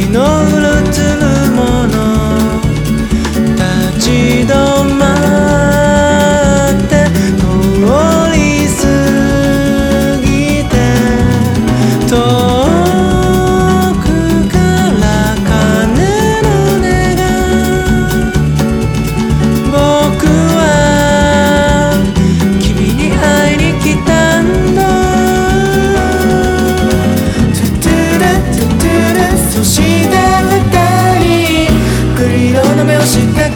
we know の目を知って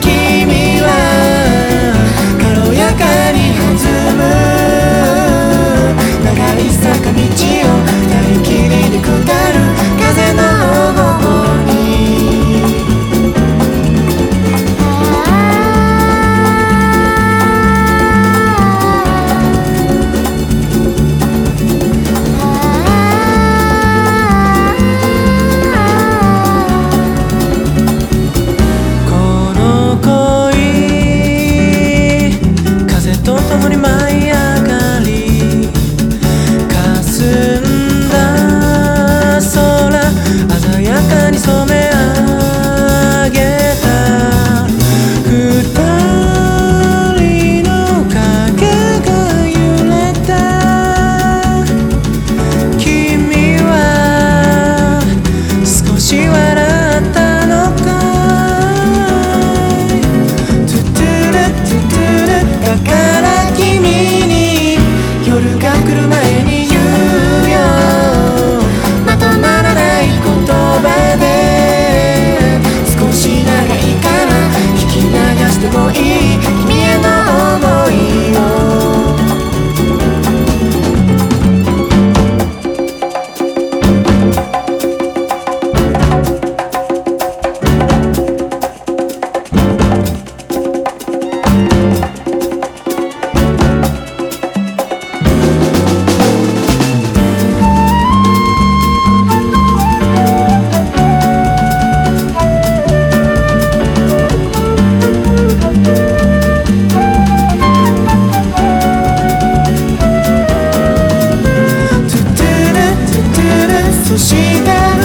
した二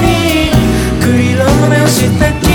人繰り漏らした